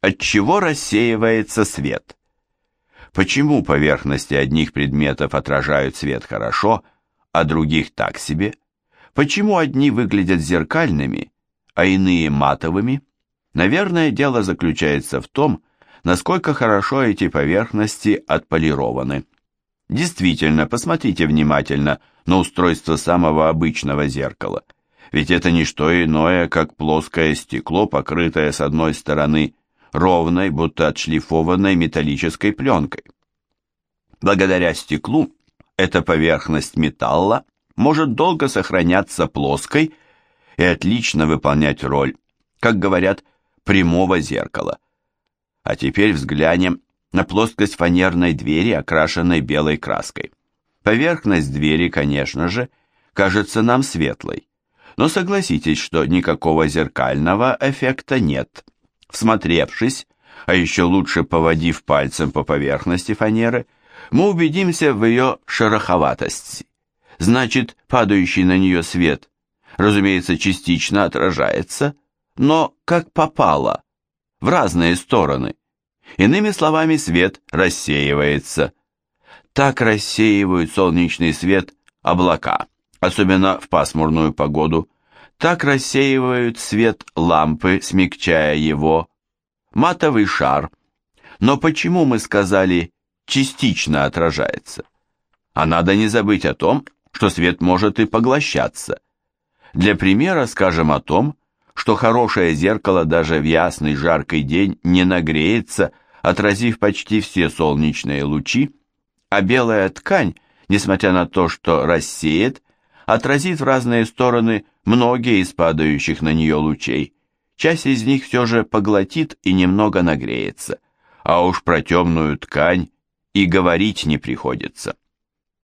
От чего рассеивается свет? Почему поверхности одних предметов отражают свет хорошо, а других так себе? Почему одни выглядят зеркальными, а иные матовыми? Наверное, дело заключается в том, насколько хорошо эти поверхности отполированы. Действительно, посмотрите внимательно на устройство самого обычного зеркала. Ведь это не что иное, как плоское стекло, покрытое с одной стороны ровной, будто отшлифованной металлической пленкой. Благодаря стеклу эта поверхность металла может долго сохраняться плоской и отлично выполнять роль, как говорят, прямого зеркала. А теперь взглянем на плоскость фанерной двери, окрашенной белой краской. Поверхность двери, конечно же, кажется нам светлой, но согласитесь, что никакого зеркального эффекта нет. Всмотревшись, а еще лучше поводив пальцем по поверхности фанеры, мы убедимся в ее шероховатости. Значит, падающий на нее свет, разумеется, частично отражается, но как попало, в разные стороны. Иными словами, свет рассеивается. Так рассеивают солнечный свет облака, особенно в пасмурную погоду, так рассеивают свет лампы, смягчая его. Матовый шар. Но почему мы сказали «частично отражается»? А надо не забыть о том, что свет может и поглощаться. Для примера скажем о том, что хорошее зеркало даже в ясный жаркий день не нагреется, отразив почти все солнечные лучи, а белая ткань, несмотря на то, что рассеет, отразит в разные стороны многие из падающих на нее лучей. Часть из них все же поглотит и немного нагреется, а уж про темную ткань и говорить не приходится.